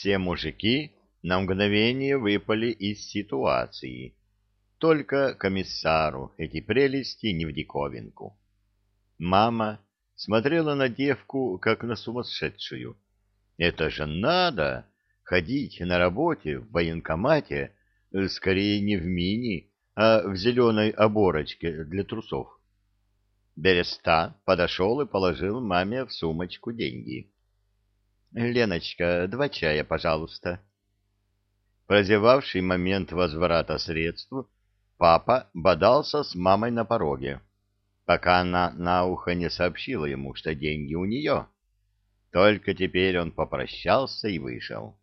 Все мужики на мгновение выпали из ситуации. Только комиссару эти прелести не в диковинку. Мама смотрела на девку, как на сумасшедшую. Это же надо ходить на работе в военкомате, э, скорее не в мини, а в зеленой оборочке для трусов. Береста подошел и положил маме в сумочку деньги. — Леночка, два чая, пожалуйста. Прозевавший момент возврата средств, папа бодался с мамой на пороге, пока она на ухо не сообщила ему, что деньги у нее. Только теперь он попрощался и вышел.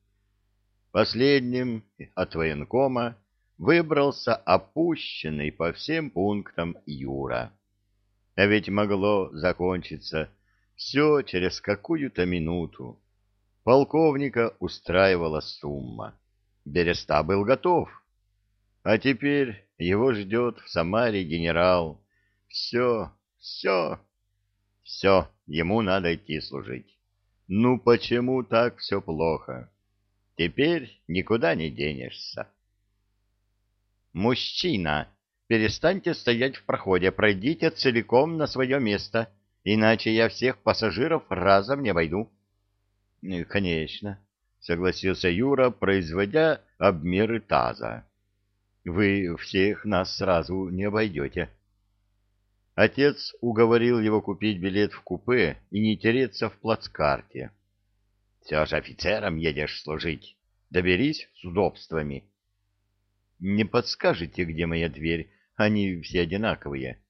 Последним от военкома выбрался опущенный по всем пунктам Юра. А ведь могло закончиться все через какую-то минуту. Полковника устраивала сумма. Береста был готов. А теперь его ждет в Самаре генерал. Все, все, все, ему надо идти служить. Ну почему так все плохо? Теперь никуда не денешься. Мужчина, перестаньте стоять в проходе, пройдите целиком на свое место, иначе я всех пассажиров разом не войду. Э, — Конечно, — согласился Юра, производя обмеры таза. — Вы всех нас сразу не обойдете. Отец уговорил его купить билет в купе и не тереться в плацкарте. — Все же офицером едешь служить. Доберись с удобствами. — Не подскажете, где моя дверь? Они все одинаковые.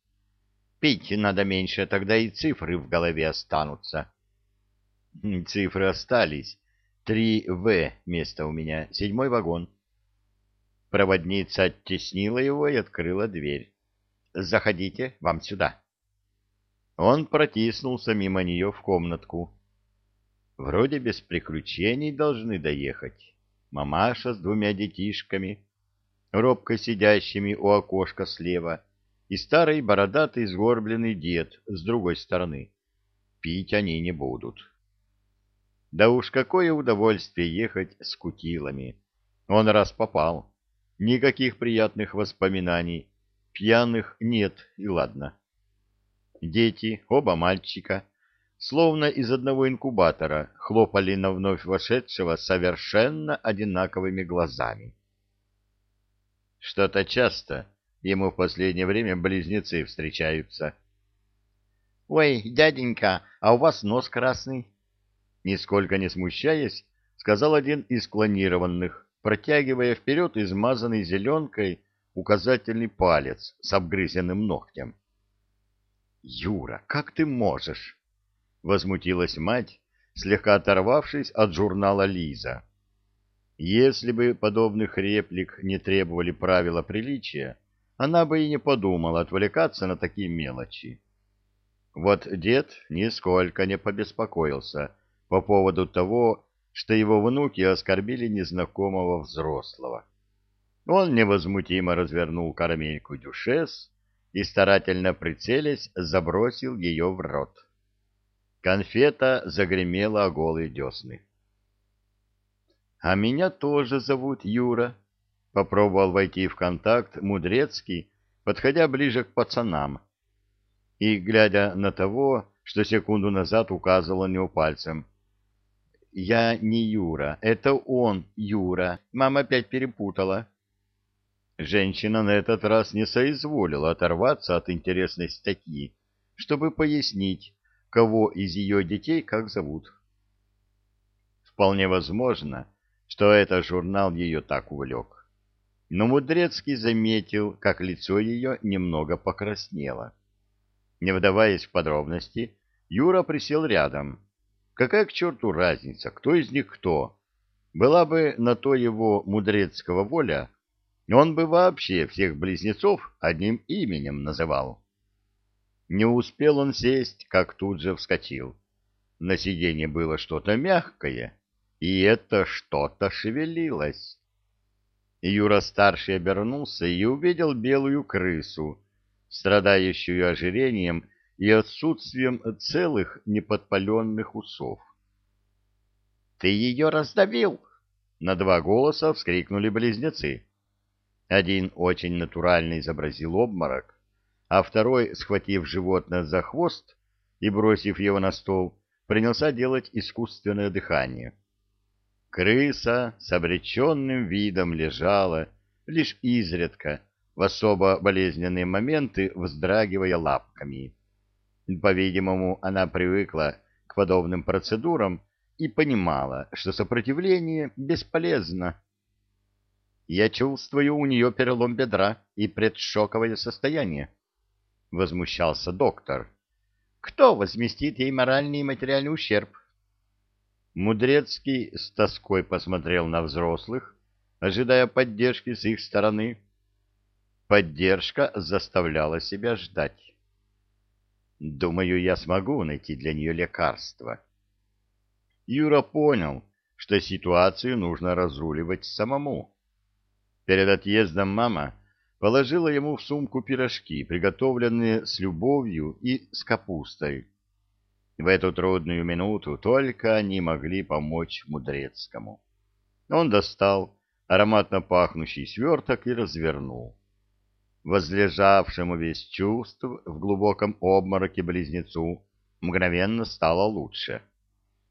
Пить надо меньше, тогда и цифры в голове останутся. — Цифры остались. Три В место у меня, седьмой вагон. Проводница оттеснила его и открыла дверь. «Заходите, вам сюда». Он протиснулся мимо нее в комнатку. Вроде без приключений должны доехать. Мамаша с двумя детишками, робко сидящими у окошка слева, и старый бородатый сгорбленный дед с другой стороны. Пить они не будут. Да уж какое удовольствие ехать с кутилами. Он раз попал. Никаких приятных воспоминаний. Пьяных нет, и ладно. Дети, оба мальчика, словно из одного инкубатора, хлопали на вновь вошедшего совершенно одинаковыми глазами. Что-то часто ему в последнее время близнецы встречаются. — Ой, дяденька, а у вас нос красный нисколько не смущаясь, сказал один из клонированных, протягивая вперед измазанный зеленкой указательный палец с обгрызенным ногтем. «Юра, как ты можешь?» — возмутилась мать, слегка оторвавшись от журнала «Лиза». Если бы подобных реплик не требовали правила приличия, она бы и не подумала отвлекаться на такие мелочи. Вот дед нисколько не побеспокоился — по поводу того, что его внуки оскорбили незнакомого взрослого. Он невозмутимо развернул карамельку дюшес и, старательно прицелясь, забросил ее в рот. Конфета загремела о голые десны. — А меня тоже зовут Юра, — попробовал войти в контакт Мудрецкий, подходя ближе к пацанам. И, глядя на того, что секунду назад указывал на него пальцем, — я не Юра, это он, Юра. Мама опять перепутала. Женщина на этот раз не соизволила оторваться от интересной статьи, чтобы пояснить, кого из ее детей как зовут. Вполне возможно, что это журнал ее так увлек. Но Мудрецкий заметил, как лицо ее немного покраснело. Не вдаваясь в подробности, Юра присел рядом Какая к черту разница, кто из них кто? Была бы на то его мудрецкого воля, он бы вообще всех близнецов одним именем называл. Не успел он сесть, как тут же вскочил. На сиденье было что-то мягкое, и это что-то шевелилось. Юра-старший обернулся и увидел белую крысу, страдающую ожирением и отсутствием целых неподпаленных усов. — Ты ее раздавил? На два голоса вскрикнули близнецы. Один очень натурально изобразил обморок, а второй, схватив животное за хвост и бросив его на стол, принялся делать искусственное дыхание. Крыса с обреченным видом лежала, лишь изредка, в особо болезненные моменты вздрагивая лапками. По-видимому, она привыкла к подобным процедурам и понимала, что сопротивление бесполезно. Я чувствую у нее перелом бедра и предшоковое состояние, — возмущался доктор. Кто возместит ей моральный и материальный ущерб? Мудрецкий с тоской посмотрел на взрослых, ожидая поддержки с их стороны. Поддержка заставляла себя ждать. Думаю, я смогу найти для нее лекарство. Юра понял, что ситуацию нужно разруливать самому. Перед отъездом мама положила ему в сумку пирожки, приготовленные с любовью и с капустой. В эту трудную минуту только они могли помочь Мудрецкому. Он достал ароматно пахнущий сверток и развернул. Возлежавшему весь чувств в глубоком обмороке близнецу мгновенно стало лучше.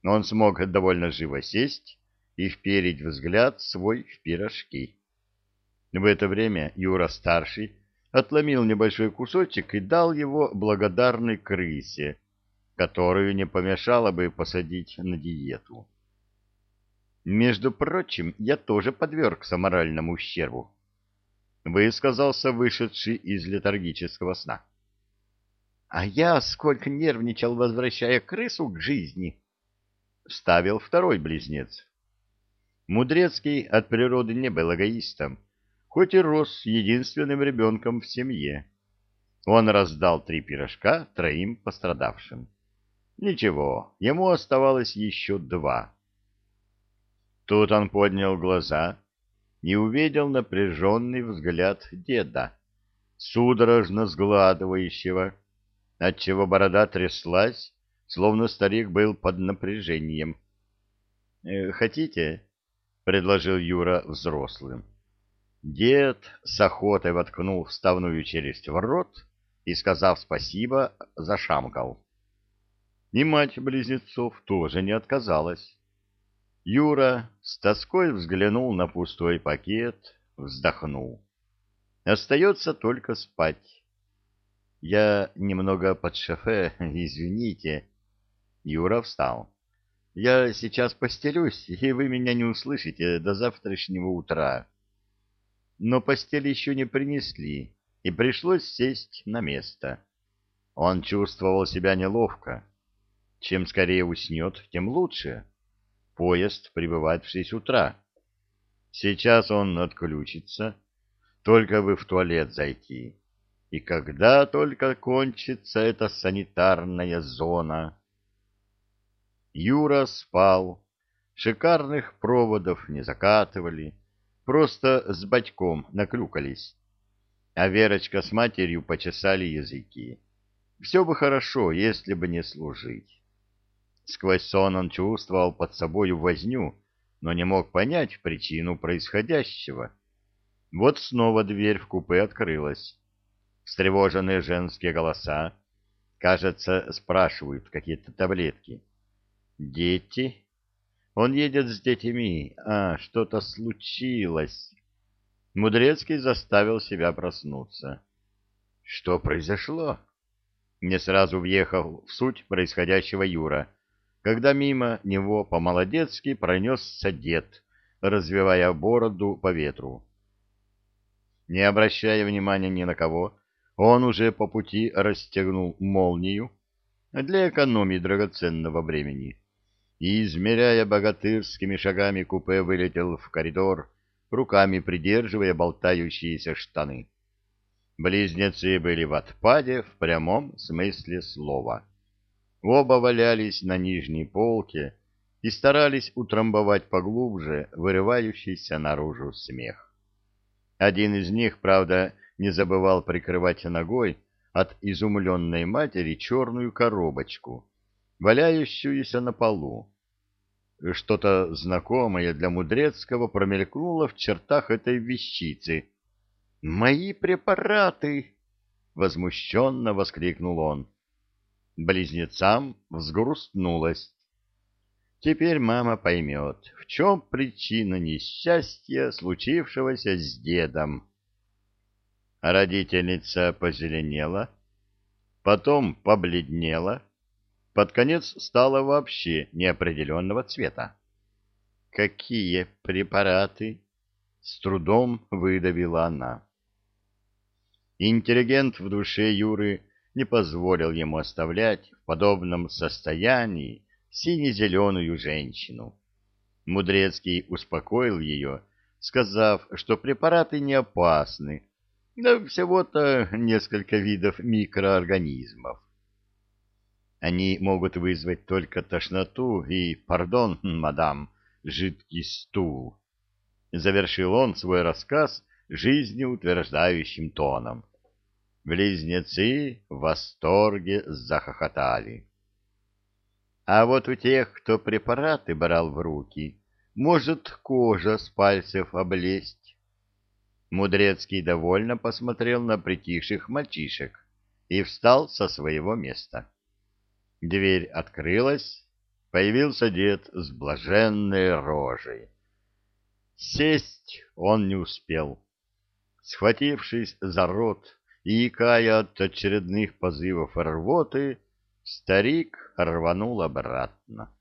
Он смог довольно живо сесть и вперить взгляд свой в пирожки. В это время Юра-старший отломил небольшой кусочек и дал его благодарной крысе, которую не помешало бы посадить на диету. Между прочим, я тоже подвергся моральному ущербу. Высказался вышедший из летаргического сна. А я сколько нервничал, возвращая крысу к жизни, ставил второй близнец. Мудрецкий от природы не был эгоистом, хоть и рос единственным ребенком в семье. Он раздал три пирожка троим пострадавшим. Ничего, ему оставалось еще два. Тут он поднял глаза и увидел напряженный взгляд деда, судорожно сгладывающего, отчего борода тряслась, словно старик был под напряжением. «Э, «Хотите?» — предложил Юра взрослым. Дед с охотой воткнул вставную челюсть в рот и, сказав спасибо, зашамкал. И мать близнецов тоже не отказалась. Юра с тоской взглянул на пустой пакет, вздохнул. Остается только спать. Я немного под шофе, извините. Юра встал. Я сейчас постелюсь, и вы меня не услышите до завтрашнего утра. Но постель еще не принесли, и пришлось сесть на место. Он чувствовал себя неловко. Чем скорее уснет, тем лучше. Поезд прибывает в шесть утра. Сейчас он отключится, только бы в туалет зайти. И когда только кончится эта санитарная зона... Юра спал. Шикарных проводов не закатывали, просто с батьком наклюкались. А Верочка с матерью почесали языки. Все бы хорошо, если бы не служить. Сквозь сон он чувствовал под собою возню, но не мог понять причину происходящего. Вот снова дверь в купе открылась. Встревоженные женские голоса, кажется, спрашивают какие-то таблетки. Дети? Он едет с детьми. А, что-то случилось. Мудрецкий заставил себя проснуться. Что произошло? Не сразу въехал в суть происходящего Юра когда мимо него по-молодецки пронесся дед, развивая бороду по ветру. Не обращая внимания ни на кого, он уже по пути расстегнул молнию для экономии драгоценного времени и, измеряя богатырскими шагами, купе вылетел в коридор, руками придерживая болтающиеся штаны. Близнецы были в отпаде в прямом смысле слова. Оба валялись на нижней полке и старались утрамбовать поглубже вырывающийся наружу смех. Один из них, правда, не забывал прикрывать ногой от изумленной матери черную коробочку, валяющуюся на полу. что-то знакомое для Мудрецкого промелькнуло в чертах этой вещицы. «Мои препараты!» — возмущенно воскликнул он. Близнецам взгрустнулось. Теперь мама поймет, в чем причина несчастья, случившегося с дедом. Родительница позеленела, потом побледнела, под конец стала вообще неопределенного цвета. «Какие препараты?» — с трудом выдавила она. Интеллигент в душе Юры не позволил ему оставлять в подобном состоянии сине-зеленую женщину. Мудрецкий успокоил ее, сказав, что препараты не опасны, да всего-то несколько видов микроорганизмов. Они могут вызвать только тошноту и, пардон, мадам, жидкий стул. Завершил он свой рассказ жизнеутверждающим тоном. Близнецы в восторге захохотали. А вот у тех, кто препараты брал в руки, может кожа с пальцев облезть. Мудрецкий довольно посмотрел на притихших мальчишек и встал со своего места. Дверь открылась, появился дед с блаженной рожей. Сесть он не успел. Схватившись за рот и икая от очередных позывов рвоты, Старик рванул обратно.